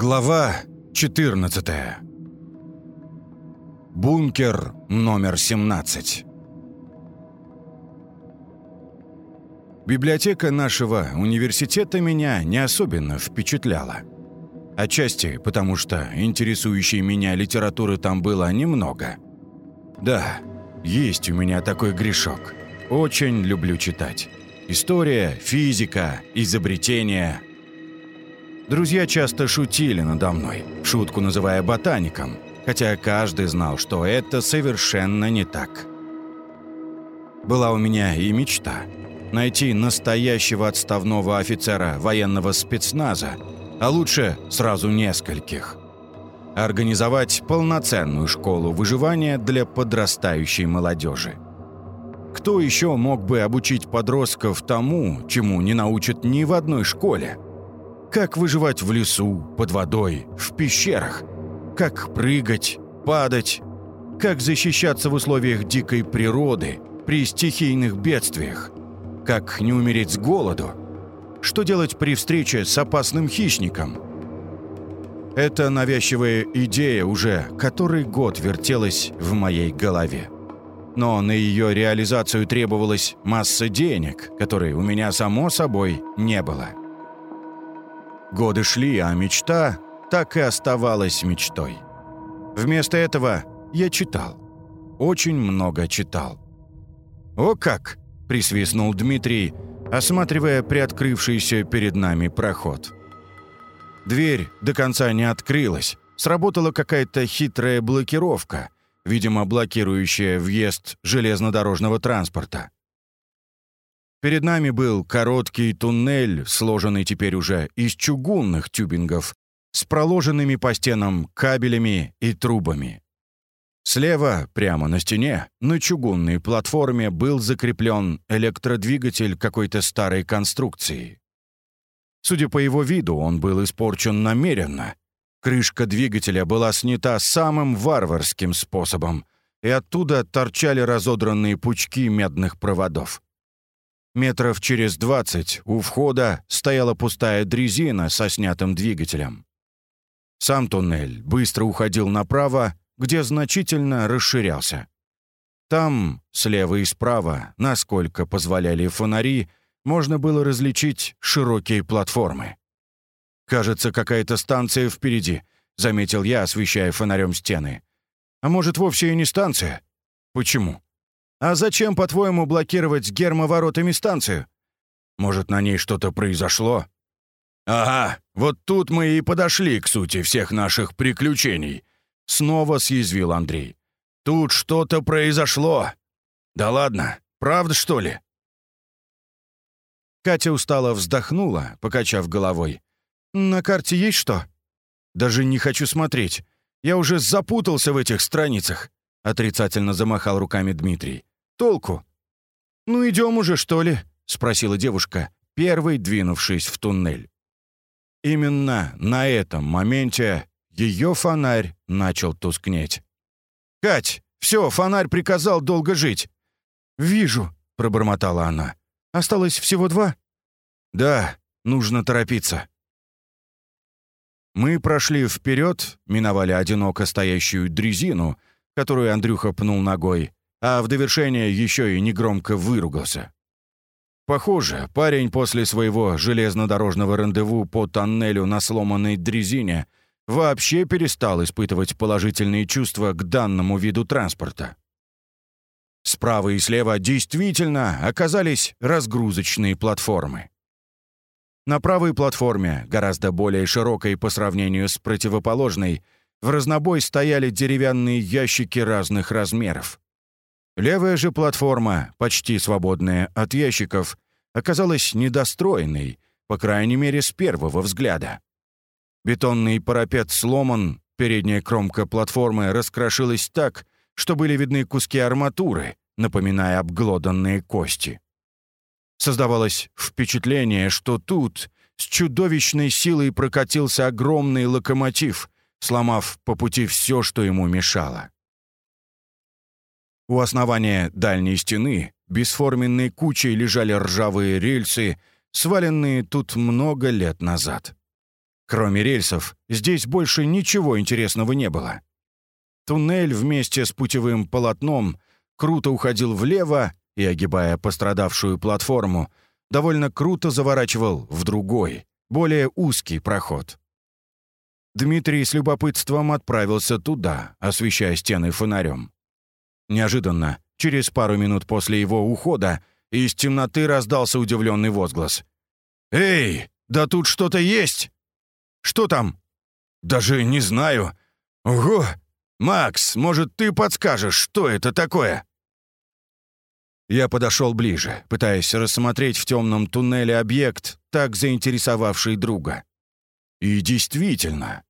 Глава 14 Бункер номер 17 Библиотека нашего университета меня не особенно впечатляла. Отчасти потому, что интересующей меня литературы там было немного. Да, есть у меня такой грешок. Очень люблю читать. История, физика, изобретения. Друзья часто шутили надо мной, шутку называя ботаником, хотя каждый знал, что это совершенно не так. Была у меня и мечта – найти настоящего отставного офицера военного спецназа, а лучше сразу нескольких. Организовать полноценную школу выживания для подрастающей молодежи. Кто еще мог бы обучить подростков тому, чему не научат ни в одной школе? Как выживать в лесу, под водой, в пещерах? Как прыгать, падать? Как защищаться в условиях дикой природы, при стихийных бедствиях? Как не умереть с голоду? Что делать при встрече с опасным хищником? Эта навязчивая идея уже который год вертелась в моей голове но на ее реализацию требовалась масса денег, которой у меня, само собой, не было. Годы шли, а мечта так и оставалась мечтой. Вместо этого я читал. Очень много читал. «О как!» – присвистнул Дмитрий, осматривая приоткрывшийся перед нами проход. Дверь до конца не открылась, сработала какая-то хитрая блокировка – видимо, блокирующая въезд железнодорожного транспорта. Перед нами был короткий туннель, сложенный теперь уже из чугунных тюбингов, с проложенными по стенам кабелями и трубами. Слева, прямо на стене, на чугунной платформе был закреплен электродвигатель какой-то старой конструкции. Судя по его виду, он был испорчен намеренно, Крышка двигателя была снята самым варварским способом, и оттуда торчали разодранные пучки медных проводов. Метров через двадцать у входа стояла пустая дрезина со снятым двигателем. Сам туннель быстро уходил направо, где значительно расширялся. Там, слева и справа, насколько позволяли фонари, можно было различить широкие платформы. «Кажется, какая-то станция впереди», — заметил я, освещая фонарем стены. «А может, вовсе и не станция?» «Почему?» «А зачем, по-твоему, блокировать гермоворотами станцию?» «Может, на ней что-то произошло?» «Ага, вот тут мы и подошли к сути всех наших приключений», — снова съязвил Андрей. «Тут что-то произошло. Да ладно, правда, что ли?» Катя устало вздохнула, покачав головой. «На карте есть что?» «Даже не хочу смотреть. Я уже запутался в этих страницах», — отрицательно замахал руками Дмитрий. «Толку?» «Ну, идем уже, что ли?» — спросила девушка, первой двинувшись в туннель. Именно на этом моменте ее фонарь начал тускнеть. «Кать, все, фонарь приказал долго жить». «Вижу», — пробормотала она. «Осталось всего два?» «Да, нужно торопиться». Мы прошли вперед, миновали одиноко стоящую дрезину, которую Андрюха пнул ногой, а в довершение еще и негромко выругался. Похоже, парень после своего железнодорожного рандеву по тоннелю на сломанной дрезине вообще перестал испытывать положительные чувства к данному виду транспорта. Справа и слева действительно оказались разгрузочные платформы. На правой платформе, гораздо более широкой по сравнению с противоположной, в разнобой стояли деревянные ящики разных размеров. Левая же платформа, почти свободная от ящиков, оказалась недостроенной, по крайней мере, с первого взгляда. Бетонный парапет сломан, передняя кромка платформы раскрошилась так, что были видны куски арматуры, напоминая обглоданные кости. Создавалось впечатление, что тут с чудовищной силой прокатился огромный локомотив, сломав по пути все, что ему мешало. У основания дальней стены бесформенной кучей лежали ржавые рельсы, сваленные тут много лет назад. Кроме рельсов, здесь больше ничего интересного не было. Туннель вместе с путевым полотном круто уходил влево и, огибая пострадавшую платформу, довольно круто заворачивал в другой, более узкий проход. Дмитрий с любопытством отправился туда, освещая стены фонарем. Неожиданно, через пару минут после его ухода, из темноты раздался удивленный возглас. «Эй, да тут что-то есть!» «Что там?» «Даже не знаю. Ого! Макс, может, ты подскажешь, что это такое?» Я подошел ближе, пытаясь рассмотреть в темном туннеле объект, так заинтересовавший друга. И действительно,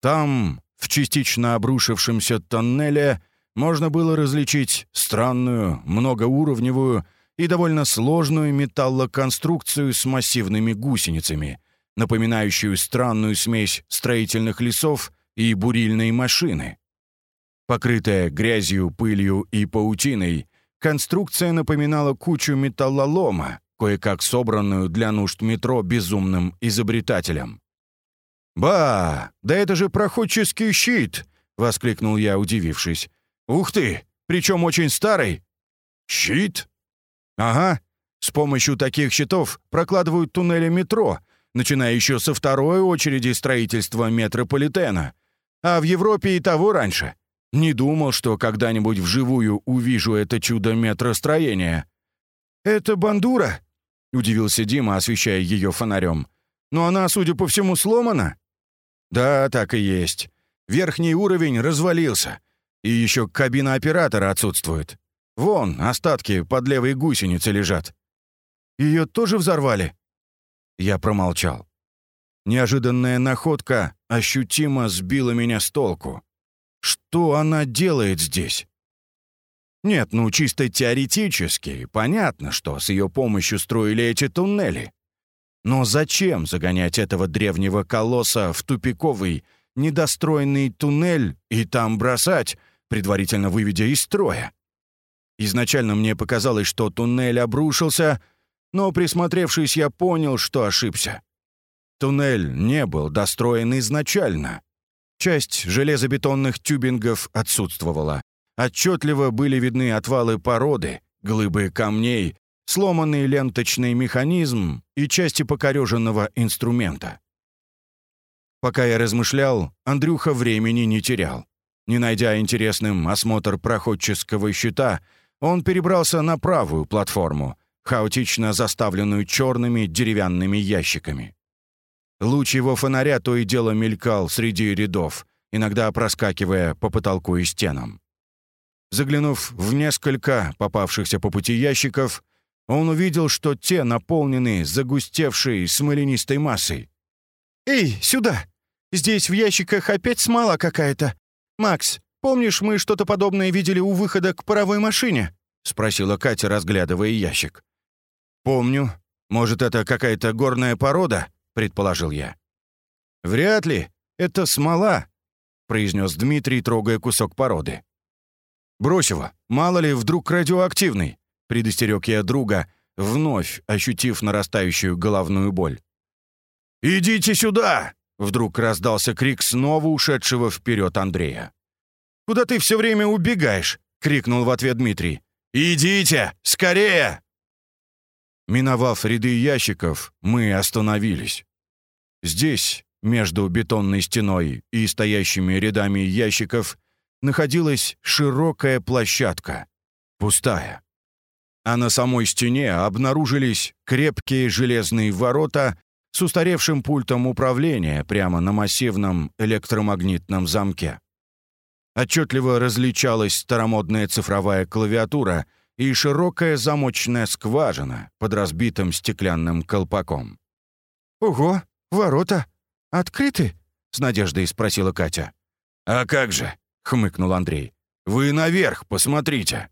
там, в частично обрушившемся тоннеле, можно было различить странную, многоуровневую и довольно сложную металлоконструкцию с массивными гусеницами, напоминающую странную смесь строительных лесов и бурильной машины. Покрытая грязью, пылью и паутиной, конструкция напоминала кучу металлолома, кое-как собранную для нужд метро безумным изобретателем. «Ба! Да это же проходческий щит!» — воскликнул я, удивившись. «Ух ты! Причем очень старый!» «Щит?» «Ага. С помощью таких щитов прокладывают туннели метро, начиная еще со второй очереди строительства метрополитена. А в Европе и того раньше. Не думал, что когда-нибудь вживую увижу это чудо метростроения». «Это бандура?» — удивился Дима, освещая ее фонарем. «Но она, судя по всему, сломана?» «Да, так и есть. Верхний уровень развалился. И еще кабина оператора отсутствует. Вон, остатки под левой гусеницей лежат. Ее тоже взорвали?» Я промолчал. Неожиданная находка ощутимо сбила меня с толку. Что она делает здесь? Нет, ну чисто теоретически, понятно, что с ее помощью строили эти туннели. Но зачем загонять этого древнего колосса в тупиковый, недостроенный туннель и там бросать, предварительно выведя из строя? Изначально мне показалось, что туннель обрушился, но, присмотревшись, я понял, что ошибся. Туннель не был достроен изначально. Часть железобетонных тюбингов отсутствовала. Отчетливо были видны отвалы породы, глыбы камней, сломанный ленточный механизм и части покореженного инструмента. Пока я размышлял, Андрюха времени не терял. Не найдя интересным осмотр проходческого щита, он перебрался на правую платформу, хаотично заставленную черными деревянными ящиками. Луч его фонаря то и дело мелькал среди рядов, иногда проскакивая по потолку и стенам. Заглянув в несколько попавшихся по пути ящиков, он увидел, что те наполнены загустевшей смоленистой массой. «Эй, сюда! Здесь в ящиках опять смола какая-то. Макс, помнишь, мы что-то подобное видели у выхода к паровой машине?» — спросила Катя, разглядывая ящик. «Помню. Может, это какая-то горная порода?» — предположил я. «Вряд ли. Это смола», — произнес Дмитрий, трогая кусок породы. «Брось его. Мало ли, вдруг радиоактивный», — предостерег я друга, вновь ощутив нарастающую головную боль. «Идите сюда!» — вдруг раздался крик снова ушедшего вперед Андрея. «Куда ты все время убегаешь?» — крикнул в ответ Дмитрий. «Идите! Скорее!» Миновав ряды ящиков, мы остановились. Здесь, между бетонной стеной и стоящими рядами ящиков, находилась широкая площадка, пустая. А на самой стене обнаружились крепкие железные ворота с устаревшим пультом управления прямо на массивном электромагнитном замке. Отчетливо различалась старомодная цифровая клавиатура — и широкая замочная скважина под разбитым стеклянным колпаком. «Ого, ворота! Открыты?» — с надеждой спросила Катя. «А как же?» — хмыкнул Андрей. «Вы наверх посмотрите!»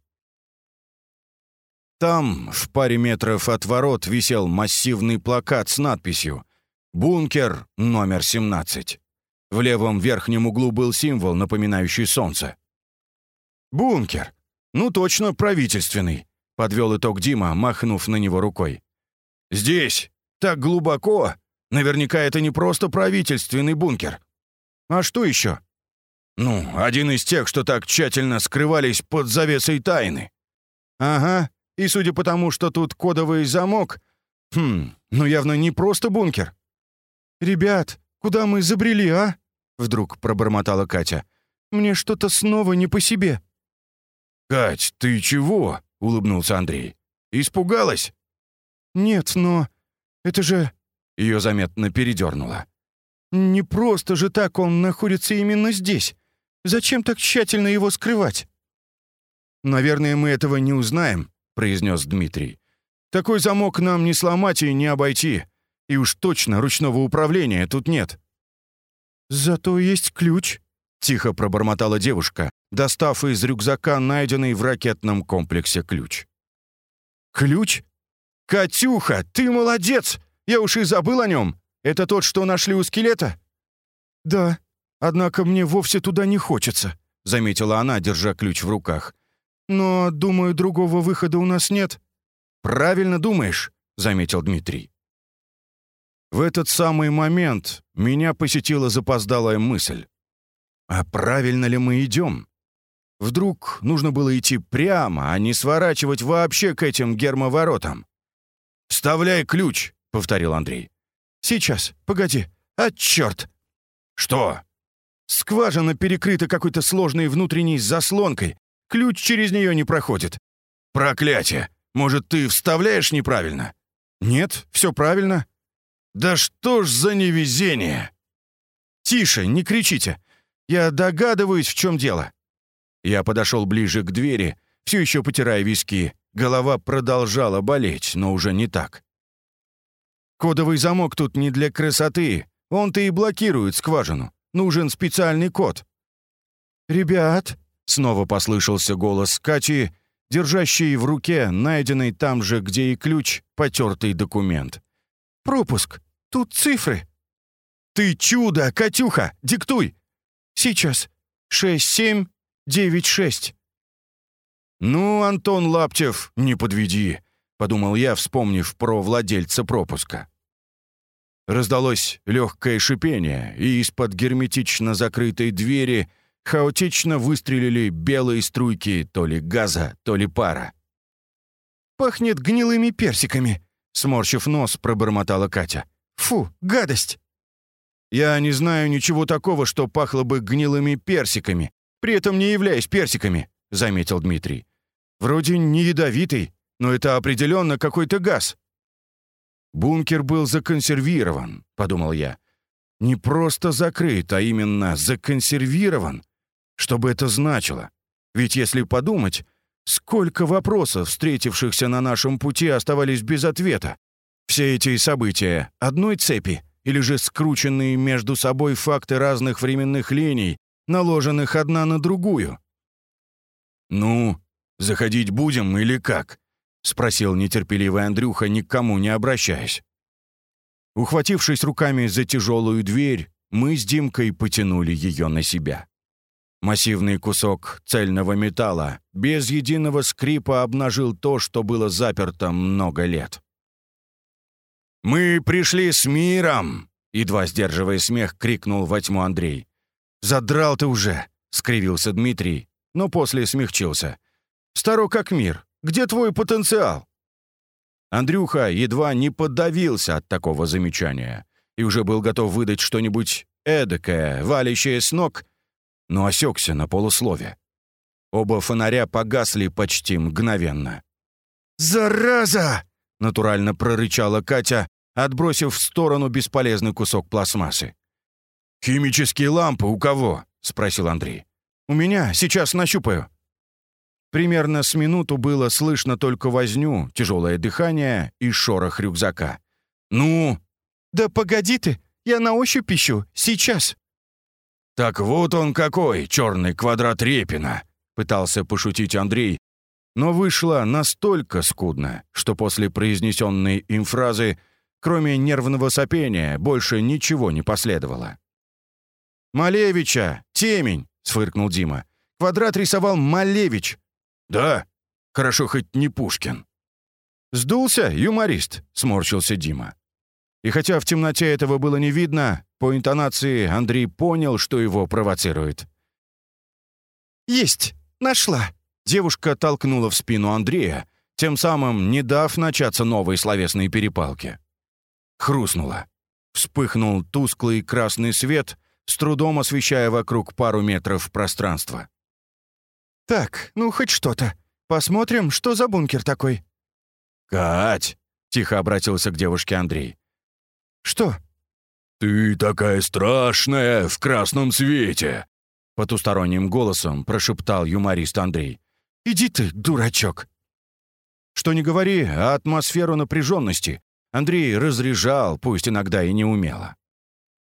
Там, в паре метров от ворот, висел массивный плакат с надписью «Бункер номер 17». В левом верхнем углу был символ, напоминающий солнце. «Бункер! «Ну точно, правительственный», — подвел итог Дима, махнув на него рукой. «Здесь, так глубоко, Наверняка это не просто правительственный бункер. А что еще? Ну, один из тех, что так тщательно скрывались под завесой тайны. Ага, и судя по тому, что тут кодовый замок... Хм, ну явно не просто бункер. «Ребят, куда мы забрели, а?» Вдруг пробормотала Катя. «Мне что-то снова не по себе». «Кать, ты чего?» — улыбнулся Андрей. «Испугалась?» «Нет, но... Это же...» Ее заметно передернуло. «Не просто же так он находится именно здесь. Зачем так тщательно его скрывать?» «Наверное, мы этого не узнаем», — произнес Дмитрий. «Такой замок нам не сломать и не обойти. И уж точно ручного управления тут нет». «Зато есть ключ», — тихо пробормотала девушка, достав из рюкзака найденный в ракетном комплексе ключ. «Ключ? Катюха, ты молодец! Я уж и забыл о нем. Это тот, что нашли у скелета?» «Да, однако мне вовсе туда не хочется», — заметила она, держа ключ в руках. «Но, думаю, другого выхода у нас нет». «Правильно думаешь», — заметил Дмитрий. В этот самый момент меня посетила запоздалая мысль. А правильно ли мы идем? Вдруг нужно было идти прямо, а не сворачивать вообще к этим гермоворотам? «Вставляй ключ», — повторил Андрей. «Сейчас, погоди. А, черт!» «Что?» «Скважина перекрыта какой-то сложной внутренней заслонкой. Ключ через нее не проходит». «Проклятие! Может, ты вставляешь неправильно?» «Нет, все правильно». «Да что ж за невезение!» «Тише, не кричите. Я догадываюсь, в чем дело». Я подошел ближе к двери, все еще потирая виски. Голова продолжала болеть, но уже не так. Кодовый замок тут не для красоты. Он-то и блокирует скважину. Нужен специальный код. «Ребят!» — снова послышался голос Кати, держащий в руке найденный там же, где и ключ, потертый документ. «Пропуск! Тут цифры!» «Ты чудо, Катюха! Диктуй!» «Сейчас. Шесть, семь, девять, шесть». «Ну, Антон Лаптев, не подведи», — подумал я, вспомнив про владельца пропуска. Раздалось легкое шипение, и из-под герметично закрытой двери хаотично выстрелили белые струйки то ли газа, то ли пара. «Пахнет гнилыми персиками», — сморщив нос, пробормотала Катя. «Фу, гадость!» «Я не знаю ничего такого, что пахло бы гнилыми персиками, при этом не являясь персиками», — заметил Дмитрий. «Вроде не ядовитый, но это определенно какой-то газ». Бункер был законсервирован, подумал я. Не просто закрыт, а именно законсервирован. Что бы это значило? Ведь если подумать, сколько вопросов, встретившихся на нашем пути, оставались без ответа. Все эти события одной цепи или же скрученные между собой факты разных временных линий, наложенных одна на другую. «Ну, заходить будем или как?» — спросил нетерпеливый Андрюха, никому не обращаясь. Ухватившись руками за тяжелую дверь, мы с Димкой потянули ее на себя. Массивный кусок цельного металла без единого скрипа обнажил то, что было заперто много лет. «Мы пришли с миром!» — едва сдерживая смех, крикнул во тьму Андрей. «Задрал ты уже!» — скривился Дмитрий, но после смягчился. «Старо как мир. Где твой потенциал?» Андрюха едва не подавился от такого замечания и уже был готов выдать что-нибудь эдакое, валящее с ног, но осекся на полуслове. Оба фонаря погасли почти мгновенно. «Зараза!» — натурально прорычала Катя, отбросив в сторону бесполезный кусок пластмассы. «Химические лампы у кого?» — спросил Андрей. «У меня. Сейчас нащупаю». Примерно с минуту было слышно только возню, тяжелое дыхание и шорох рюкзака. «Ну?» «Да погоди ты, я на ощупь ищу, сейчас». «Так вот он какой, черный квадрат Репина!» — пытался пошутить Андрей, но вышло настолько скудно, что после произнесенной им фразы, кроме нервного сопения, больше ничего не последовало. «Малевича! Темень!» — сфыркнул Дима. «Квадрат рисовал Малевич!» «Да? Хорошо хоть не Пушкин». «Сдулся, юморист», — сморщился Дима. И хотя в темноте этого было не видно, по интонации Андрей понял, что его провоцирует. «Есть! Нашла!» Девушка толкнула в спину Андрея, тем самым не дав начаться новой словесной перепалке. Хрустнула. Вспыхнул тусклый красный свет, с трудом освещая вокруг пару метров пространства. «Так, ну хоть что-то. Посмотрим, что за бункер такой». «Кать!» — тихо обратился к девушке Андрей. «Что?» «Ты такая страшная в красном свете!» Потусторонним голосом прошептал юморист Андрей. «Иди ты, дурачок!» Что не говори, а атмосферу напряженности Андрей разряжал, пусть иногда и неумело.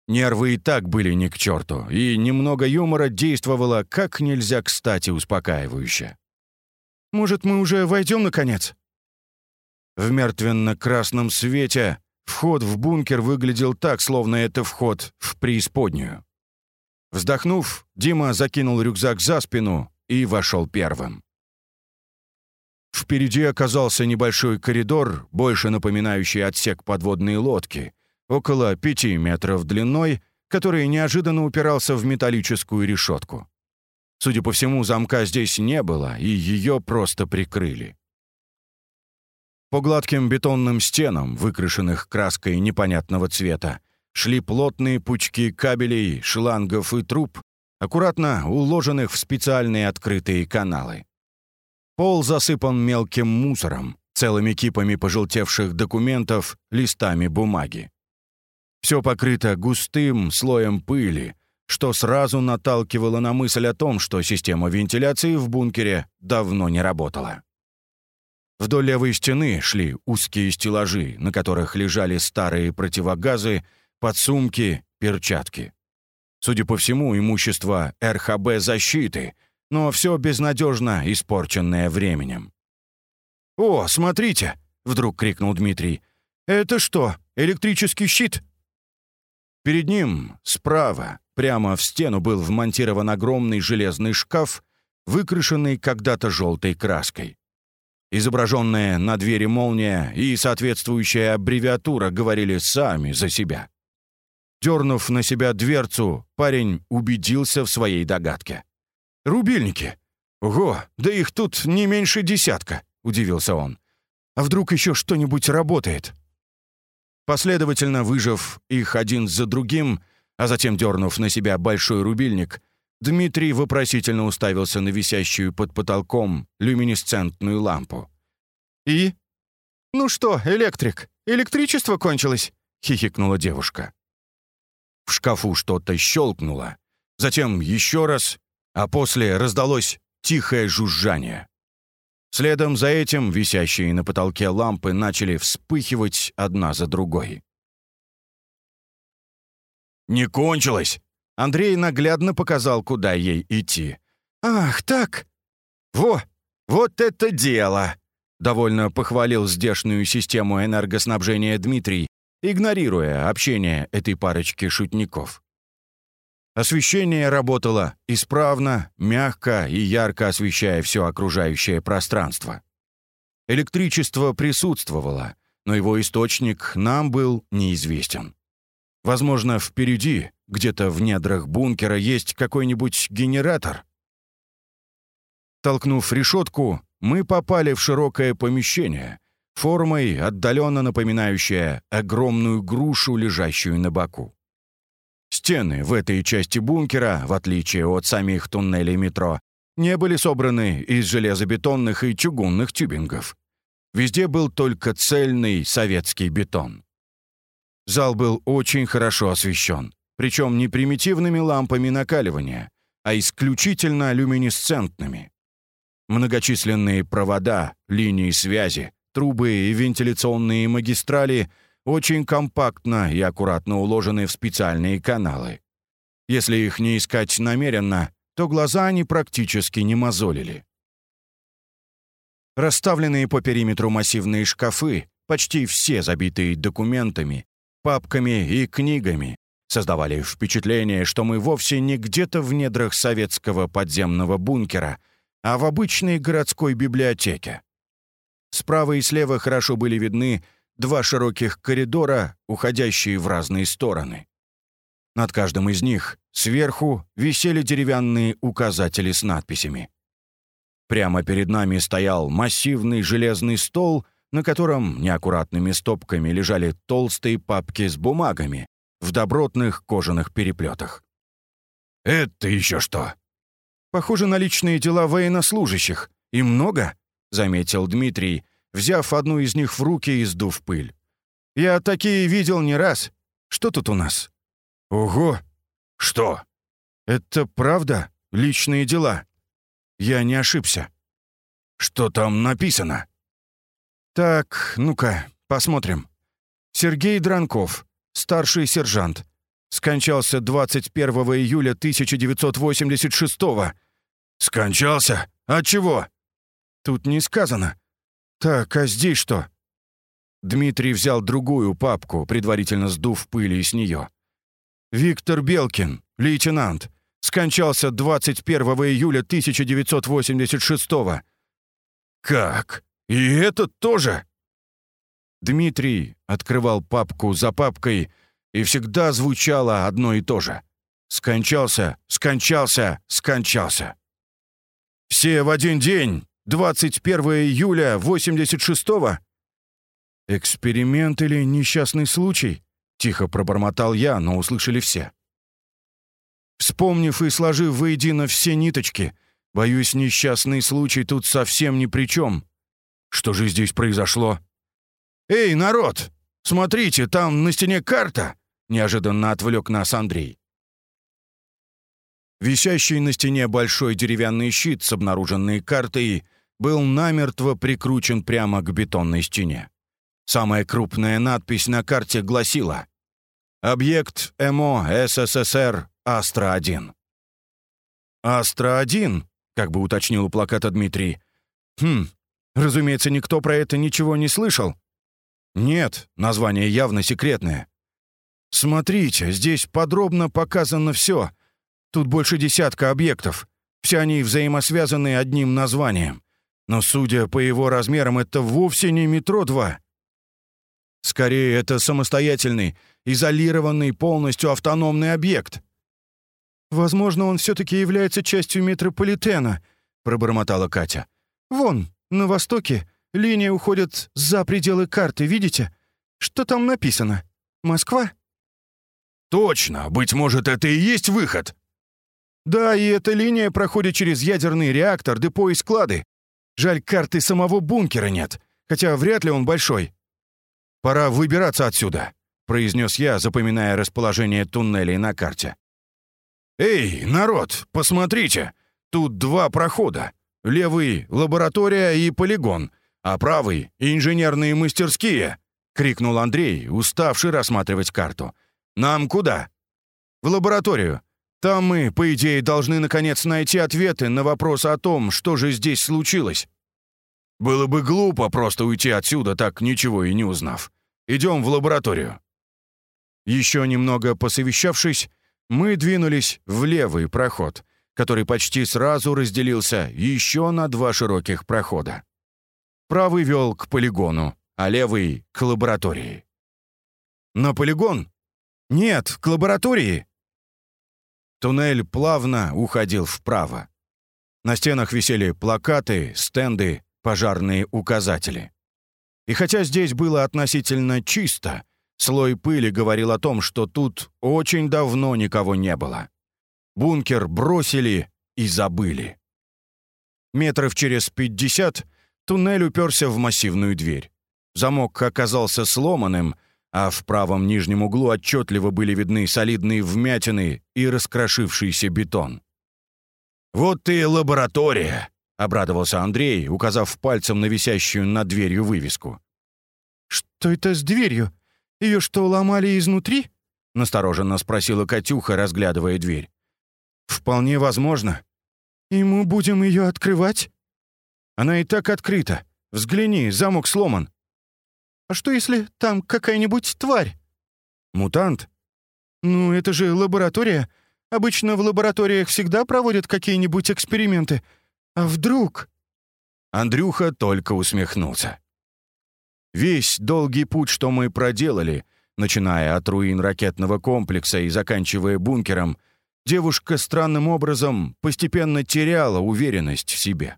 Нервы и так были не к черту, и немного юмора действовало как нельзя кстати успокаивающе. «Может, мы уже войдем, наконец?» В мертвенно-красном свете вход в бункер выглядел так, словно это вход в преисподнюю. Вздохнув, Дима закинул рюкзак за спину и вошел первым. Впереди оказался небольшой коридор, больше напоминающий отсек подводной лодки, около пяти метров длиной, который неожиданно упирался в металлическую решетку. Судя по всему, замка здесь не было, и ее просто прикрыли. По гладким бетонным стенам, выкрашенных краской непонятного цвета, шли плотные пучки кабелей, шлангов и труб, аккуратно уложенных в специальные открытые каналы. Пол засыпан мелким мусором, целыми кипами пожелтевших документов, листами бумаги. Все покрыто густым слоем пыли, что сразу наталкивало на мысль о том, что система вентиляции в бункере давно не работала. Вдоль левой стены шли узкие стеллажи, на которых лежали старые противогазы, подсумки, перчатки. Судя по всему, имущество РХБ защиты, но все безнадежно испорченное временем. «О, смотрите!» — вдруг крикнул Дмитрий. «Это что, электрический щит?» Перед ним, справа, прямо в стену был вмонтирован огромный железный шкаф, выкрашенный когда-то желтой краской. Изображенная на двери молния и соответствующая аббревиатура говорили сами за себя. Дернув на себя дверцу, парень убедился в своей догадке. «Рубильники! Ого, да их тут не меньше десятка!» — удивился он. «А вдруг еще что-нибудь работает?» Последовательно выжав их один за другим, а затем дернув на себя большой рубильник, Дмитрий вопросительно уставился на висящую под потолком люминесцентную лампу. «И?» «Ну что, электрик, электричество кончилось?» — хихикнула девушка. В шкафу что-то щелкнуло, затем еще раз, а после раздалось тихое жужжание. Следом за этим висящие на потолке лампы начали вспыхивать одна за другой. «Не кончилось!» Андрей наглядно показал, куда ей идти. «Ах, так! Во! Вот это дело!» Довольно похвалил здешнюю систему энергоснабжения Дмитрий, игнорируя общение этой парочки шутников. Освещение работало исправно, мягко и ярко освещая все окружающее пространство. Электричество присутствовало, но его источник нам был неизвестен. Возможно, впереди, где-то в недрах бункера, есть какой-нибудь генератор. Толкнув решетку, мы попали в широкое помещение, формой отдаленно напоминающее огромную грушу, лежащую на боку. Стены в этой части бункера, в отличие от самих туннелей метро, не были собраны из железобетонных и чугунных тюбингов. Везде был только цельный советский бетон. Зал был очень хорошо освещен, причем не примитивными лампами накаливания, а исключительно люминесцентными. Многочисленные провода, линии связи, трубы и вентиляционные магистрали очень компактно и аккуратно уложены в специальные каналы. Если их не искать намеренно, то глаза они практически не мозолили. Расставленные по периметру массивные шкафы, почти все забитые документами, папками и книгами, создавали впечатление, что мы вовсе не где-то в недрах советского подземного бункера, а в обычной городской библиотеке. Справа и слева хорошо были видны два широких коридора, уходящие в разные стороны. Над каждым из них сверху висели деревянные указатели с надписями. Прямо перед нами стоял массивный железный стол, на котором неаккуратными стопками лежали толстые папки с бумагами в добротных кожаных переплетах. «Это еще что?» «Похоже на личные дела военнослужащих. И много?» — заметил Дмитрий, взяв одну из них в руки и сдув пыль. «Я такие видел не раз. Что тут у нас?» «Ого! Что?» «Это правда? Личные дела?» «Я не ошибся». «Что там написано?» «Так, ну-ка, посмотрим. Сергей Дранков, старший сержант. Скончался 21 июля 1986 -го. «Скончался? От чего?» «Тут не сказано. Так, а здесь что?» Дмитрий взял другую папку, предварительно сдув пыли с нее. «Виктор Белкин, лейтенант. Скончался 21 июля 1986 -го. «Как? И этот тоже?» Дмитрий открывал папку за папкой, и всегда звучало одно и то же. «Скончался, скончался, скончался». «Все в один день, 21 июля 86-го?» «Эксперимент или несчастный случай?» — тихо пробормотал я, но услышали все. Вспомнив и сложив воедино все ниточки, боюсь, несчастный случай тут совсем ни при чем. Что же здесь произошло? «Эй, народ! Смотрите, там на стене карта!» — неожиданно отвлек нас Андрей. Висящий на стене большой деревянный щит с обнаруженной картой был намертво прикручен прямо к бетонной стене. Самая крупная надпись на карте гласила «Объект МО СССР Астра-1». «Астра-1», — как бы уточнил плаката Дмитрий. «Хм, разумеется, никто про это ничего не слышал. «Нет, название явно секретное». «Смотрите, здесь подробно показано все. Тут больше десятка объектов. Все они взаимосвязаны одним названием. Но, судя по его размерам, это вовсе не метро-2. Скорее, это самостоятельный, изолированный, полностью автономный объект». «Возможно, он все-таки является частью метрополитена», — пробормотала Катя. «Вон, на востоке, Линия уходит за пределы карты, видите? Что там написано? Москва?» «Точно! Быть может, это и есть выход!» «Да, и эта линия проходит через ядерный реактор, депо и склады. Жаль, карты самого бункера нет, хотя вряд ли он большой». «Пора выбираться отсюда», — произнес я, запоминая расположение туннелей на карте. «Эй, народ, посмотрите! Тут два прохода. Левый — лаборатория и полигон, а правый — инженерные мастерские!» — крикнул Андрей, уставший рассматривать карту. «Нам куда?» «В лабораторию. Там мы, по идее, должны наконец найти ответы на вопросы о том, что же здесь случилось». «Было бы глупо просто уйти отсюда, так ничего и не узнав. Идем в лабораторию». Еще немного посовещавшись, мы двинулись в левый проход, который почти сразу разделился еще на два широких прохода. Правый вел к полигону, а левый — к лаборатории. «На полигон?» «Нет, к лаборатории!» Туннель плавно уходил вправо. На стенах висели плакаты, стенды, пожарные указатели. И хотя здесь было относительно чисто, слой пыли говорил о том, что тут очень давно никого не было. Бункер бросили и забыли. Метров через пятьдесят Туннель уперся в массивную дверь. Замок оказался сломанным, а в правом нижнем углу отчетливо были видны солидные вмятины и раскрошившийся бетон. «Вот и лаборатория!» — обрадовался Андрей, указав пальцем на висящую над дверью вывеску. «Что это с дверью? Ее что, ломали изнутри?» — настороженно спросила Катюха, разглядывая дверь. «Вполне возможно. И мы будем ее открывать?» Она и так открыта. Взгляни, замок сломан». «А что, если там какая-нибудь тварь?» «Мутант?» «Ну, это же лаборатория. Обычно в лабораториях всегда проводят какие-нибудь эксперименты. А вдруг...» Андрюха только усмехнулся. Весь долгий путь, что мы проделали, начиная от руин ракетного комплекса и заканчивая бункером, девушка странным образом постепенно теряла уверенность в себе.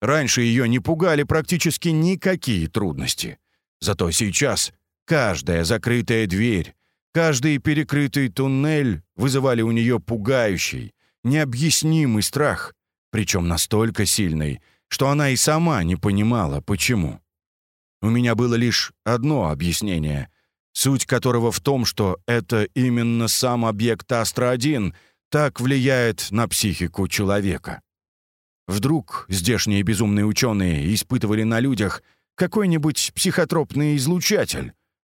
Раньше ее не пугали практически никакие трудности. Зато сейчас каждая закрытая дверь, каждый перекрытый туннель вызывали у нее пугающий, необъяснимый страх, причем настолько сильный, что она и сама не понимала, почему. У меня было лишь одно объяснение, суть которого в том, что это именно сам объект Астра-1 так влияет на психику человека. Вдруг здешние безумные ученые испытывали на людях какой-нибудь психотропный излучатель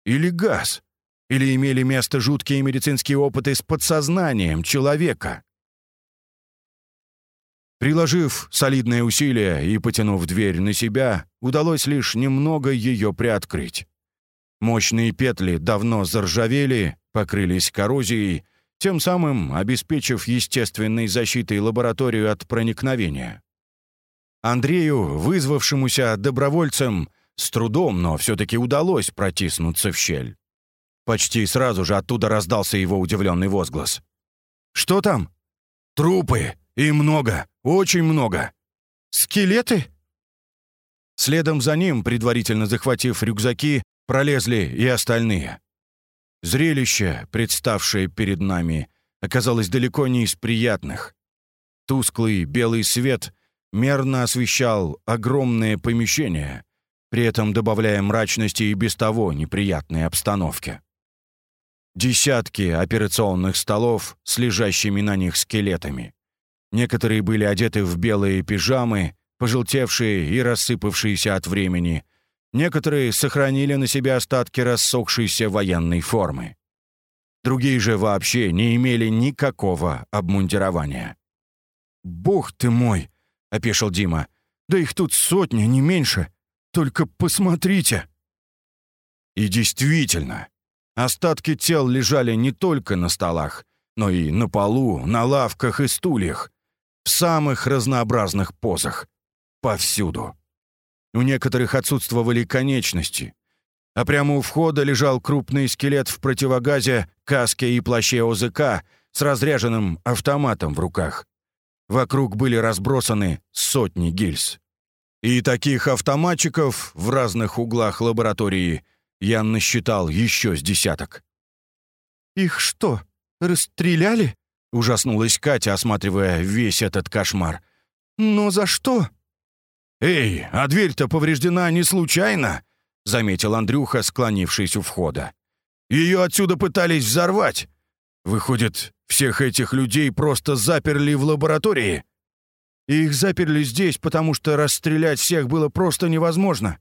или газ, или имели место жуткие медицинские опыты с подсознанием человека. Приложив солидное усилие и потянув дверь на себя, удалось лишь немного ее приоткрыть. Мощные петли давно заржавели, покрылись коррозией, тем самым обеспечив естественной защитой лабораторию от проникновения. Андрею, вызвавшемуся добровольцем, с трудом, но все-таки удалось протиснуться в щель. Почти сразу же оттуда раздался его удивленный возглас. «Что там?» «Трупы! И много! Очень много!» «Скелеты?» Следом за ним, предварительно захватив рюкзаки, пролезли и остальные. Зрелище, представшее перед нами, оказалось далеко не из приятных. Тусклый белый свет мерно освещал огромное помещение, при этом добавляя мрачности и без того неприятной обстановке. Десятки операционных столов с лежащими на них скелетами. Некоторые были одеты в белые пижамы, пожелтевшие и рассыпавшиеся от времени. Некоторые сохранили на себе остатки рассохшейся военной формы. Другие же вообще не имели никакого обмундирования. «Бог ты мой!» — опешил Дима. «Да их тут сотня, не меньше. Только посмотрите!» И действительно, остатки тел лежали не только на столах, но и на полу, на лавках и стульях, в самых разнообразных позах, повсюду. У некоторых отсутствовали конечности, а прямо у входа лежал крупный скелет в противогазе, каске и плаще ОЗК с разряженным автоматом в руках. Вокруг были разбросаны сотни гильз. И таких автоматчиков в разных углах лаборатории я насчитал еще с десяток. «Их что, расстреляли?» — ужаснулась Катя, осматривая весь этот кошмар. «Но за что?» «Эй, а дверь-то повреждена не случайно?» — заметил Андрюха, склонившись у входа. «Ее отсюда пытались взорвать. Выходит, всех этих людей просто заперли в лаборатории?» Их заперли здесь, потому что расстрелять всех было просто невозможно».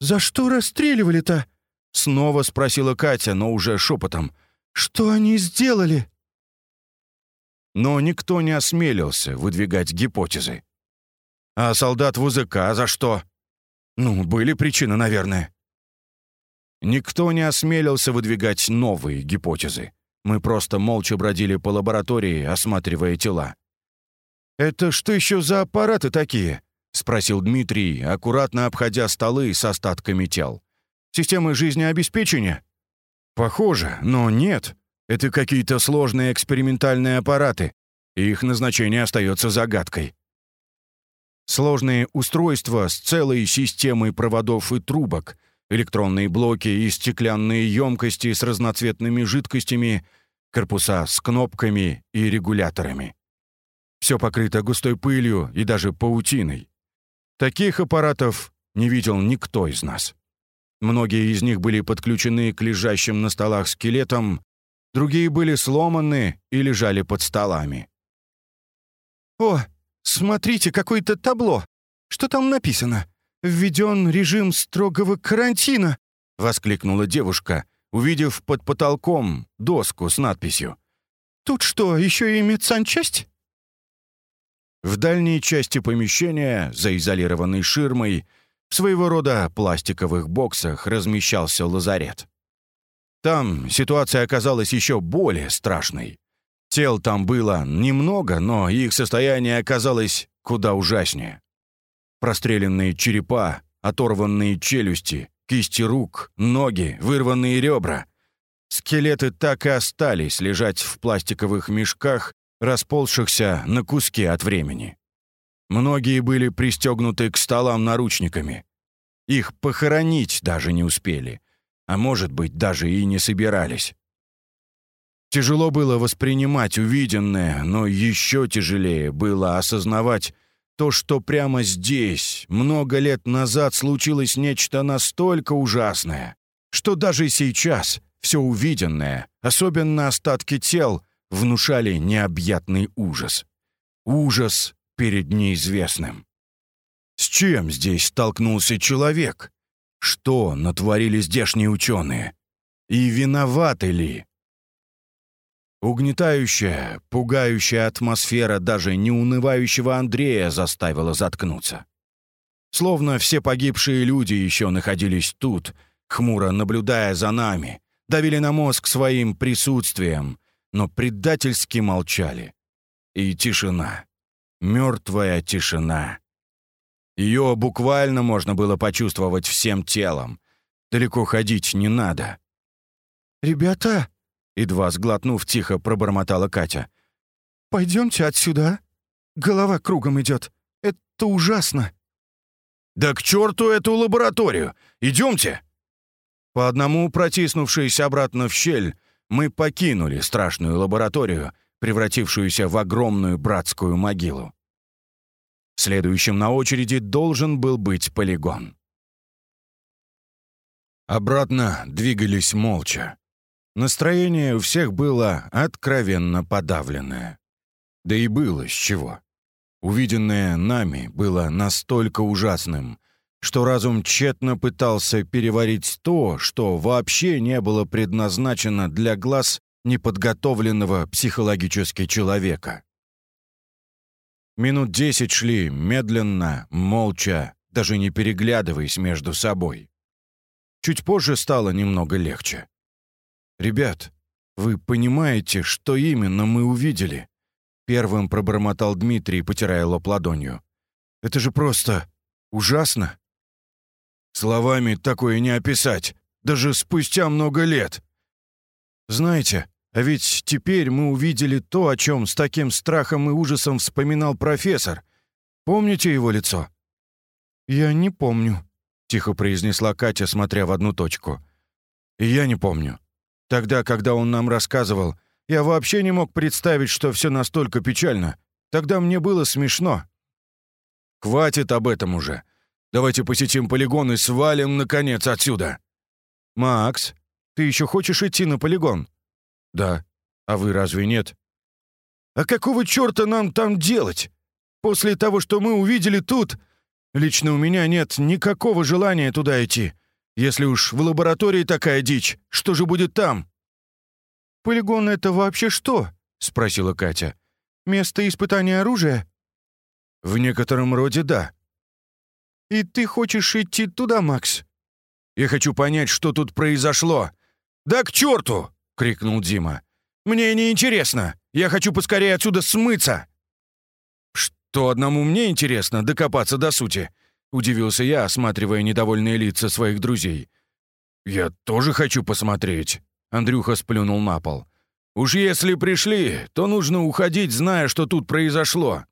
«За что расстреливали-то?» — снова спросила Катя, но уже шепотом. «Что они сделали?» Но никто не осмелился выдвигать гипотезы. «А солдат в УЗК за что?» «Ну, были причины, наверное». Никто не осмелился выдвигать новые гипотезы. Мы просто молча бродили по лаборатории, осматривая тела. «Это что еще за аппараты такие?» — спросил Дмитрий, аккуратно обходя столы с остатками тел. «Системы жизнеобеспечения?» «Похоже, но нет. Это какие-то сложные экспериментальные аппараты, и их назначение остается загадкой». Сложные устройства с целой системой проводов и трубок, электронные блоки и стеклянные емкости с разноцветными жидкостями, корпуса с кнопками и регуляторами. Все покрыто густой пылью и даже паутиной. Таких аппаратов не видел никто из нас. Многие из них были подключены к лежащим на столах скелетам, другие были сломаны и лежали под столами. «О, смотрите, какое-то табло! Что там написано? Введен режим строгого карантина!» — воскликнула девушка, увидев под потолком доску с надписью. «Тут что, еще и медсанчасть?» В дальней части помещения, за изолированной ширмой, в своего рода пластиковых боксах размещался лазарет. Там ситуация оказалась еще более страшной. Тел там было немного, но их состояние оказалось куда ужаснее. Простреленные черепа, оторванные челюсти, кисти рук, ноги, вырванные ребра. Скелеты так и остались лежать в пластиковых мешках, расползшихся на куски от времени. Многие были пристегнуты к столам наручниками. Их похоронить даже не успели, а может быть, даже и не собирались. Тяжело было воспринимать увиденное, но еще тяжелее было осознавать то, что прямо здесь, много лет назад, случилось нечто настолько ужасное, что даже сейчас все увиденное, особенно остатки тел, внушали необъятный ужас. Ужас перед неизвестным. С чем здесь столкнулся человек? Что натворили здешние ученые? И виноваты ли? Угнетающая, пугающая атмосфера даже неунывающего Андрея заставила заткнуться. Словно все погибшие люди еще находились тут, хмуро наблюдая за нами, давили на мозг своим присутствием, но предательски молчали. И тишина. Мертвая тишина. Ее буквально можно было почувствовать всем телом. Далеко ходить не надо. «Ребята!» Едва сглотнув, тихо пробормотала Катя. «Пойдемте отсюда. Голова кругом идет. Это ужасно». «Да к черту эту лабораторию! Идемте!» По одному протиснувшись обратно в щель, мы покинули страшную лабораторию, превратившуюся в огромную братскую могилу. Следующим на очереди должен был быть полигон. Обратно двигались молча. Настроение у всех было откровенно подавленное. Да и было с чего. Увиденное нами было настолько ужасным, что разум тщетно пытался переварить то, что вообще не было предназначено для глаз неподготовленного психологически человека. Минут десять шли медленно, молча, даже не переглядываясь между собой. Чуть позже стало немного легче. «Ребят, вы понимаете, что именно мы увидели?» Первым пробормотал Дмитрий, потирая лоб ладонью. «Это же просто ужасно!» «Словами такое не описать, даже спустя много лет!» «Знаете, а ведь теперь мы увидели то, о чем с таким страхом и ужасом вспоминал профессор. Помните его лицо?» «Я не помню», — тихо произнесла Катя, смотря в одну точку. «И я не помню. Тогда, когда он нам рассказывал, я вообще не мог представить, что все настолько печально. Тогда мне было смешно. Хватит об этом уже. Давайте посетим полигон и свалим, наконец, отсюда. Макс, ты еще хочешь идти на полигон? Да. А вы разве нет? А какого черта нам там делать? После того, что мы увидели тут, лично у меня нет никакого желания туда идти. Если уж в лаборатории такая дичь, что же будет там?» «Полигон — это вообще что?» — спросила Катя. «Место испытания оружия?» «В некотором роде да». «И ты хочешь идти туда, Макс?» «Я хочу понять, что тут произошло». «Да к черту!» — крикнул Дима. «Мне не интересно. Я хочу поскорее отсюда смыться». «Что одному мне интересно докопаться до сути?» — удивился я, осматривая недовольные лица своих друзей. «Я тоже хочу посмотреть», — Андрюха сплюнул на пол. «Уж если пришли, то нужно уходить, зная, что тут произошло».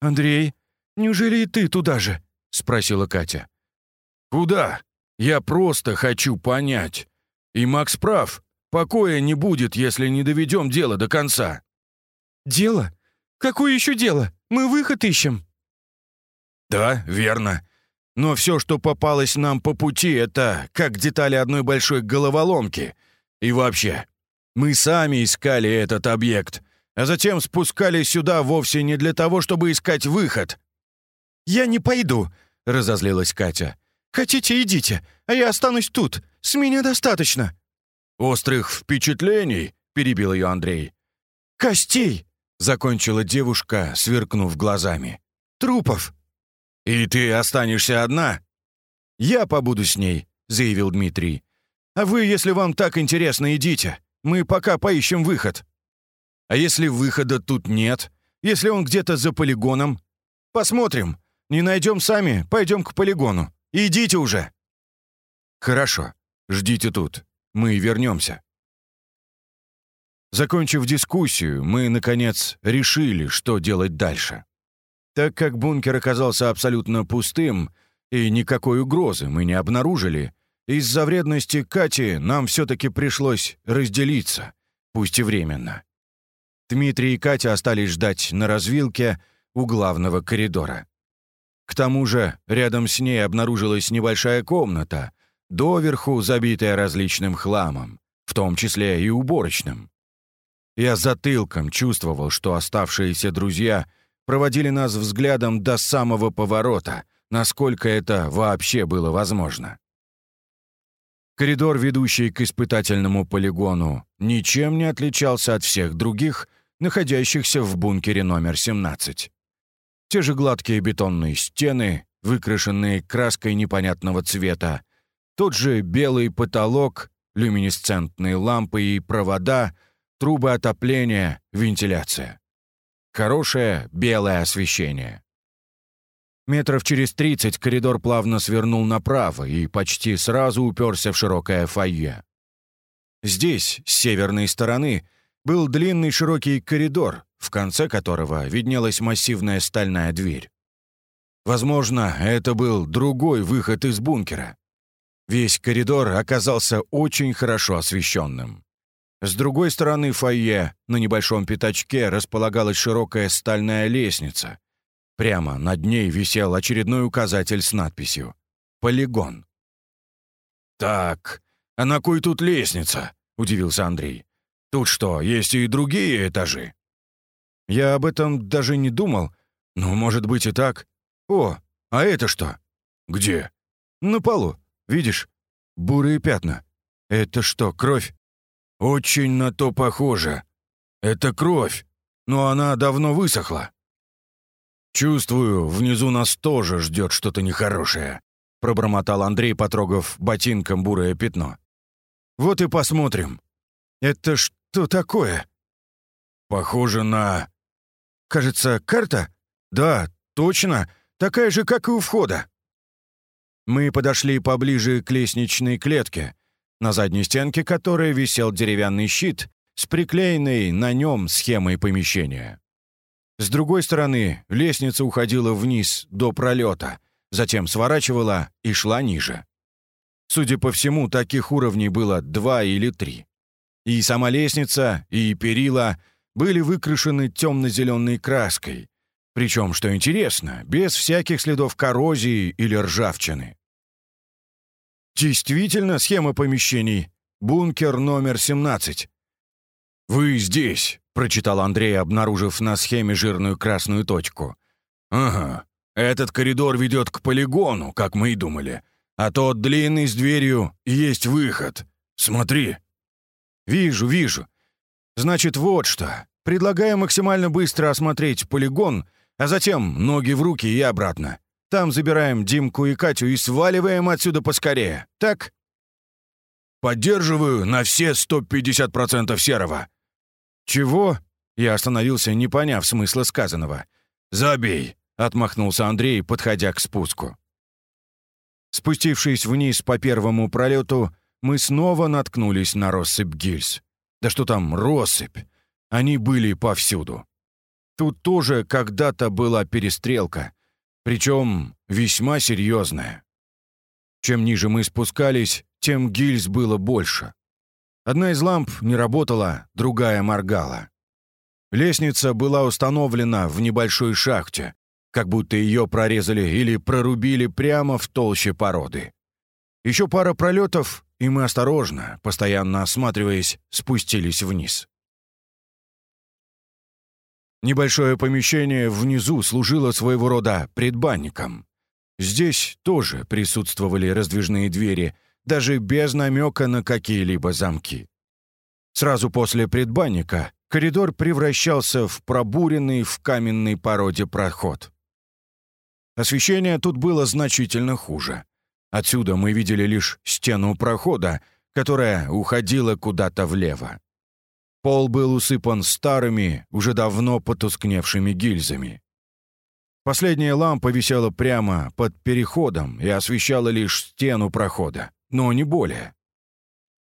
«Андрей, неужели и ты туда же?» — спросила Катя. «Куда? Я просто хочу понять. И Макс прав. Покоя не будет, если не доведем дело до конца». «Дело? Какое еще дело? Мы выход ищем». «Да, верно. Но все, что попалось нам по пути, это как детали одной большой головоломки. И вообще, мы сами искали этот объект, а затем спускались сюда вовсе не для того, чтобы искать выход». «Я не пойду», — разозлилась Катя. «Хотите, идите, а я останусь тут. С меня достаточно». «Острых впечатлений», — перебил ее Андрей. «Костей», — закончила девушка, сверкнув глазами. «Трупов». «И ты останешься одна?» «Я побуду с ней», — заявил Дмитрий. «А вы, если вам так интересно, идите. Мы пока поищем выход». «А если выхода тут нет? Если он где-то за полигоном?» «Посмотрим. Не найдем сами, пойдем к полигону. Идите уже!» «Хорошо, ждите тут. Мы вернемся». Закончив дискуссию, мы, наконец, решили, что делать дальше. Так как бункер оказался абсолютно пустым, и никакой угрозы мы не обнаружили, из-за вредности Кати нам все-таки пришлось разделиться, пусть и временно. Дмитрий и Катя остались ждать на развилке у главного коридора. К тому же рядом с ней обнаружилась небольшая комната, доверху забитая различным хламом, в том числе и уборочным. Я затылком чувствовал, что оставшиеся друзья проводили нас взглядом до самого поворота, насколько это вообще было возможно. Коридор, ведущий к испытательному полигону, ничем не отличался от всех других, находящихся в бункере номер 17. Те же гладкие бетонные стены, выкрашенные краской непонятного цвета, тот же белый потолок, люминесцентные лампы и провода, трубы отопления, вентиляция. Хорошее белое освещение. Метров через тридцать коридор плавно свернул направо и почти сразу уперся в широкое фойе. Здесь, с северной стороны, был длинный широкий коридор, в конце которого виднелась массивная стальная дверь. Возможно, это был другой выход из бункера. Весь коридор оказался очень хорошо освещенным. С другой стороны фойе на небольшом пятачке располагалась широкая стальная лестница, Прямо над ней висел очередной указатель с надписью «Полигон». «Так, а на кой тут лестница?» — удивился Андрей. «Тут что, есть и другие этажи?» Я об этом даже не думал, но может быть и так. О, а это что? Где? На полу, видишь? Бурые пятна. Это что, кровь? Очень на то похоже. Это кровь, но она давно высохла. «Чувствую, внизу нас тоже ждет что-то нехорошее», — пробормотал Андрей, потрогав ботинком бурое пятно. «Вот и посмотрим. Это что такое?» «Похоже на...» «Кажется, карта?» «Да, точно, такая же, как и у входа». Мы подошли поближе к лестничной клетке, на задней стенке которой висел деревянный щит с приклеенной на нем схемой помещения. С другой стороны, лестница уходила вниз до пролета, затем сворачивала и шла ниже. Судя по всему, таких уровней было два или три. И сама лестница, и перила были выкрашены темно-зеленой краской, причем, что интересно, без всяких следов коррозии или ржавчины. Действительно, схема помещений. Бункер номер 17. «Вы здесь», — прочитал Андрей, обнаружив на схеме жирную красную точку. «Ага, этот коридор ведет к полигону, как мы и думали. А тот длинный с дверью есть выход. Смотри». «Вижу, вижу. Значит, вот что. Предлагаю максимально быстро осмотреть полигон, а затем ноги в руки и обратно. Там забираем Димку и Катю и сваливаем отсюда поскорее. Так?» «Поддерживаю на все 150% серого», «Чего?» Я остановился, не поняв смысла сказанного. «Забей!» — отмахнулся Андрей, подходя к спуску. Спустившись вниз по первому пролету, мы снова наткнулись на россыпь гильз. Да что там россыпь? Они были повсюду. Тут тоже когда-то была перестрелка, причем весьма серьезная. Чем ниже мы спускались, тем гильз было больше. Одна из ламп не работала, другая моргала. Лестница была установлена в небольшой шахте, как будто ее прорезали или прорубили прямо в толще породы. Еще пара пролетов, и мы осторожно, постоянно осматриваясь, спустились вниз. Небольшое помещение внизу служило своего рода предбанником. Здесь тоже присутствовали раздвижные двери — даже без намека на какие-либо замки. Сразу после предбанника коридор превращался в пробуренный в каменной породе проход. Освещение тут было значительно хуже. Отсюда мы видели лишь стену прохода, которая уходила куда-то влево. Пол был усыпан старыми, уже давно потускневшими гильзами. Последняя лампа висела прямо под переходом и освещала лишь стену прохода, но не более.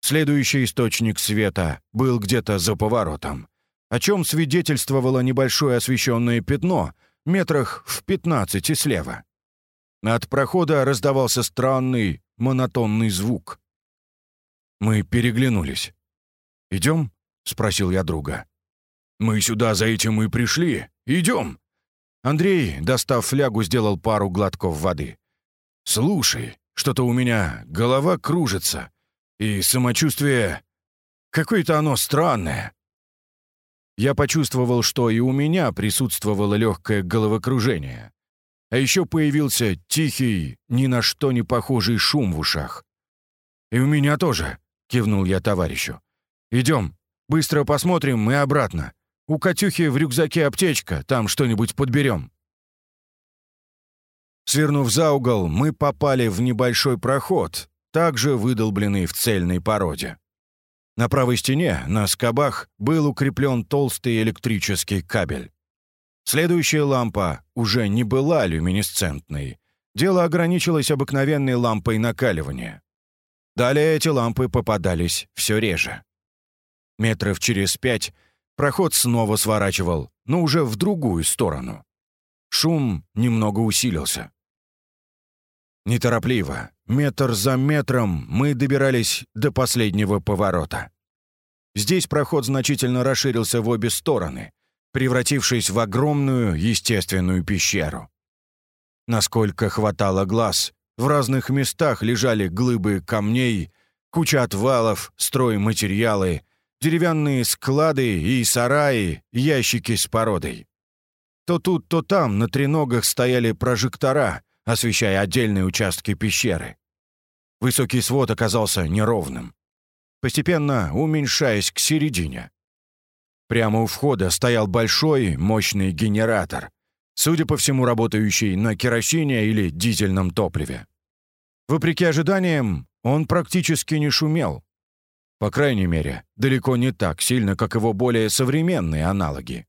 Следующий источник света был где-то за поворотом, о чем свидетельствовало небольшое освещенное пятно метрах в пятнадцати слева. От прохода раздавался странный, монотонный звук. Мы переглянулись. «Идем?» — спросил я друга. «Мы сюда за этим и пришли. Идем!» Андрей, достав флягу, сделал пару глотков воды. «Слушай, что-то у меня голова кружится, и самочувствие... Какое-то оно странное». Я почувствовал, что и у меня присутствовало легкое головокружение. А еще появился тихий, ни на что не похожий шум в ушах. «И у меня тоже», — кивнул я товарищу. «Идем, быстро посмотрим и обратно. У Катюхи в рюкзаке аптечка, там что-нибудь подберем». Свернув за угол, мы попали в небольшой проход, также выдолбленный в цельной породе. На правой стене, на скобах, был укреплен толстый электрический кабель. Следующая лампа уже не была люминесцентной. Дело ограничилось обыкновенной лампой накаливания. Далее эти лампы попадались все реже. Метров через пять проход снова сворачивал, но уже в другую сторону. Шум немного усилился. Неторопливо, метр за метром, мы добирались до последнего поворота. Здесь проход значительно расширился в обе стороны, превратившись в огромную естественную пещеру. Насколько хватало глаз, в разных местах лежали глыбы камней, куча отвалов, стройматериалы, деревянные склады и сараи, ящики с породой. То тут, то там на треногах стояли прожектора, освещая отдельные участки пещеры. Высокий свод оказался неровным, постепенно уменьшаясь к середине. Прямо у входа стоял большой, мощный генератор, судя по всему, работающий на керосине или дизельном топливе. Вопреки ожиданиям, он практически не шумел. По крайней мере, далеко не так сильно, как его более современные аналоги.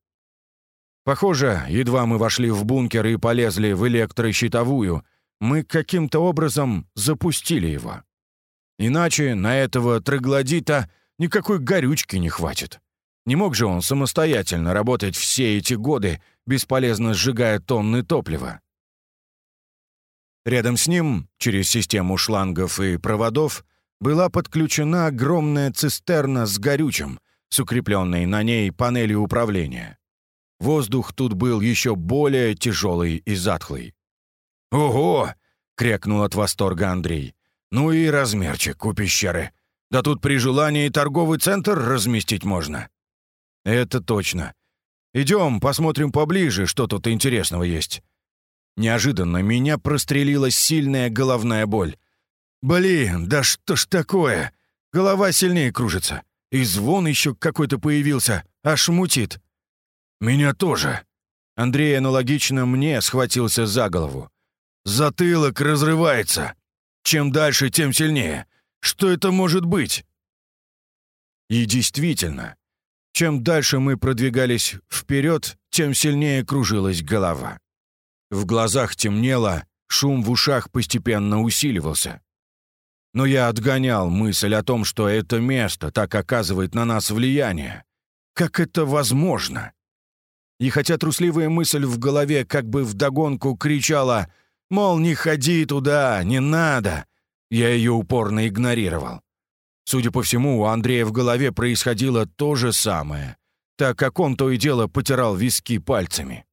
Похоже, едва мы вошли в бункер и полезли в электрощитовую, мы каким-то образом запустили его. Иначе на этого троглодита никакой горючки не хватит. Не мог же он самостоятельно работать все эти годы, бесполезно сжигая тонны топлива. Рядом с ним, через систему шлангов и проводов, была подключена огромная цистерна с горючим, с укрепленной на ней панелью управления. Воздух тут был еще более тяжелый и затхлый. «Ого!» — крякнул от восторга Андрей. «Ну и размерчик у пещеры. Да тут при желании торговый центр разместить можно». «Это точно. Идем, посмотрим поближе, что тут интересного есть». Неожиданно меня прострелила сильная головная боль. «Блин, да что ж такое? Голова сильнее кружится. И звон еще какой-то появился, аж мутит». «Меня тоже». Андрей аналогично мне схватился за голову. «Затылок разрывается. Чем дальше, тем сильнее. Что это может быть?» И действительно, чем дальше мы продвигались вперед, тем сильнее кружилась голова. В глазах темнело, шум в ушах постепенно усиливался. Но я отгонял мысль о том, что это место так оказывает на нас влияние. Как это возможно? И хотя трусливая мысль в голове как бы вдогонку кричала, мол, не ходи туда, не надо, я ее упорно игнорировал. Судя по всему, у Андрея в голове происходило то же самое, так как он то и дело потирал виски пальцами.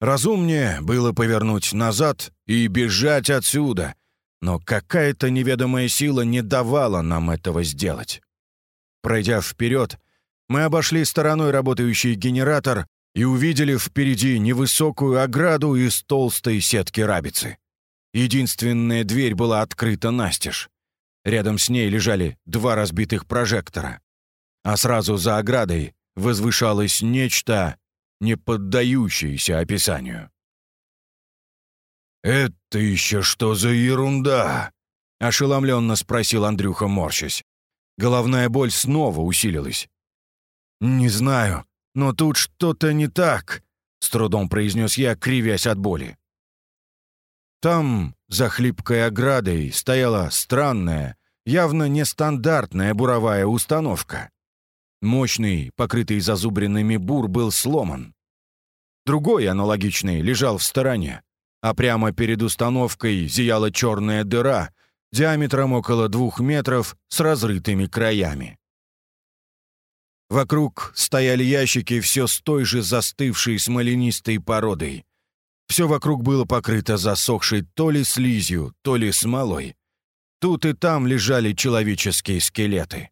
Разумнее было повернуть назад и бежать отсюда, но какая-то неведомая сила не давала нам этого сделать. Пройдя вперед, мы обошли стороной работающий генератор и увидели впереди невысокую ограду из толстой сетки рабицы. Единственная дверь была открыта настежь. Рядом с ней лежали два разбитых прожектора. А сразу за оградой возвышалось нечто, не поддающееся описанию. «Это еще что за ерунда?» — ошеломленно спросил Андрюха, морщась. Головная боль снова усилилась. «Не знаю, но тут что-то не так», — с трудом произнес я, кривясь от боли. Там, за хлипкой оградой, стояла странная, явно нестандартная буровая установка. Мощный, покрытый зазубренными бур, был сломан. Другой, аналогичный, лежал в стороне, а прямо перед установкой зияла черная дыра диаметром около двух метров с разрытыми краями. Вокруг стояли ящики все с той же застывшей смоленистой породой. Все вокруг было покрыто засохшей то ли слизью, то ли смолой. Тут и там лежали человеческие скелеты.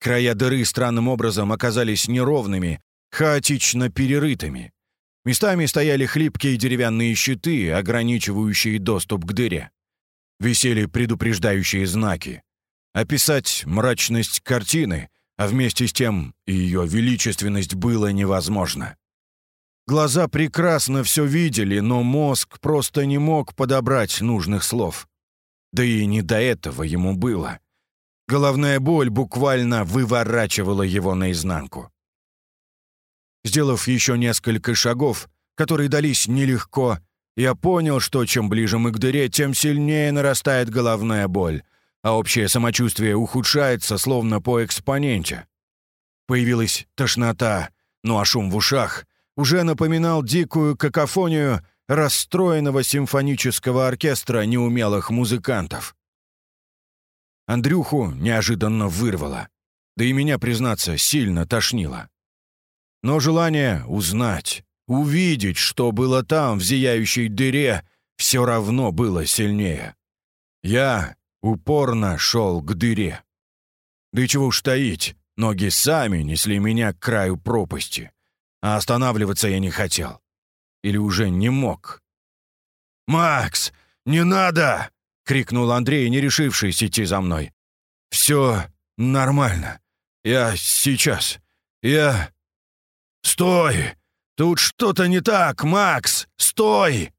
Края дыры странным образом оказались неровными, хаотично перерытыми. Местами стояли хлипкие деревянные щиты, ограничивающие доступ к дыре. Висели предупреждающие знаки. Описать мрачность картины, а вместе с тем и ее величественность было невозможно. Глаза прекрасно все видели, но мозг просто не мог подобрать нужных слов. Да и не до этого ему было. Головная боль буквально выворачивала его наизнанку. Сделав еще несколько шагов, которые дались нелегко, я понял, что чем ближе мы к дыре, тем сильнее нарастает головная боль, а общее самочувствие ухудшается, словно по экспоненте. Появилась тошнота, ну а шум в ушах уже напоминал дикую какофонию расстроенного симфонического оркестра неумелых музыкантов. Андрюху неожиданно вырвало, да и меня, признаться, сильно тошнило. Но желание узнать, увидеть, что было там, в зияющей дыре, все равно было сильнее. Я упорно шел к дыре. Да и чего уж таить, ноги сами несли меня к краю пропасти, а останавливаться я не хотел. Или уже не мог. «Макс, не надо!» — крикнул Андрей, не решившись идти за мной. «Все нормально. Я сейчас. Я...» «Стой! Тут что-то не так, Макс! Стой!»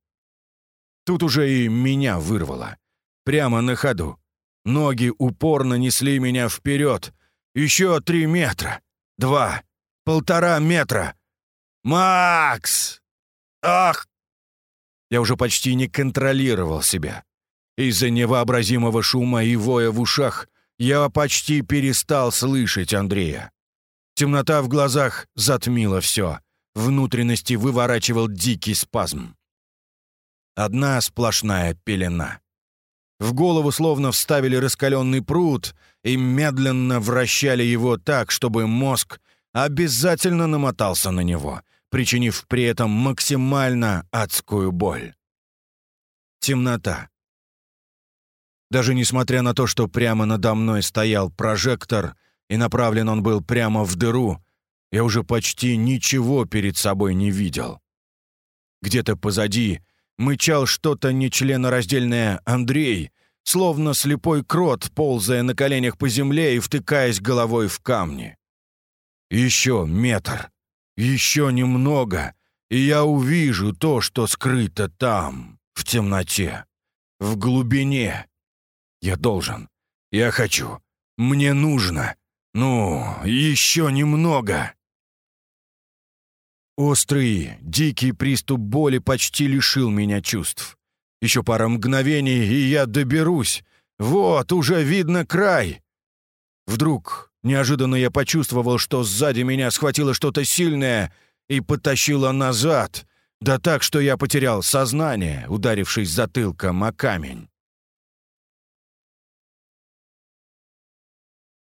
Тут уже и меня вырвало. Прямо на ходу. Ноги упорно несли меня вперед. Еще три метра. Два. Полтора метра. «Макс! Ах!» Я уже почти не контролировал себя. Из-за невообразимого шума и воя в ушах я почти перестал слышать Андрея. Темнота в глазах затмила все. Внутренности выворачивал дикий спазм. Одна сплошная пелена. В голову словно вставили раскаленный пруд и медленно вращали его так, чтобы мозг обязательно намотался на него, причинив при этом максимально адскую боль. Темнота. Даже несмотря на то, что прямо надо мной стоял прожектор — и направлен он был прямо в дыру, я уже почти ничего перед собой не видел. Где-то позади мычал что-то нечленораздельное Андрей, словно слепой крот, ползая на коленях по земле и втыкаясь головой в камни. Еще метр, еще немного, и я увижу то, что скрыто там, в темноте, в глубине. Я должен, я хочу, мне нужно, «Ну, еще немного!» Острый, дикий приступ боли почти лишил меня чувств. Еще пара мгновений, и я доберусь. Вот, уже видно край. Вдруг, неожиданно я почувствовал, что сзади меня схватило что-то сильное и потащило назад, да так, что я потерял сознание, ударившись затылком о камень.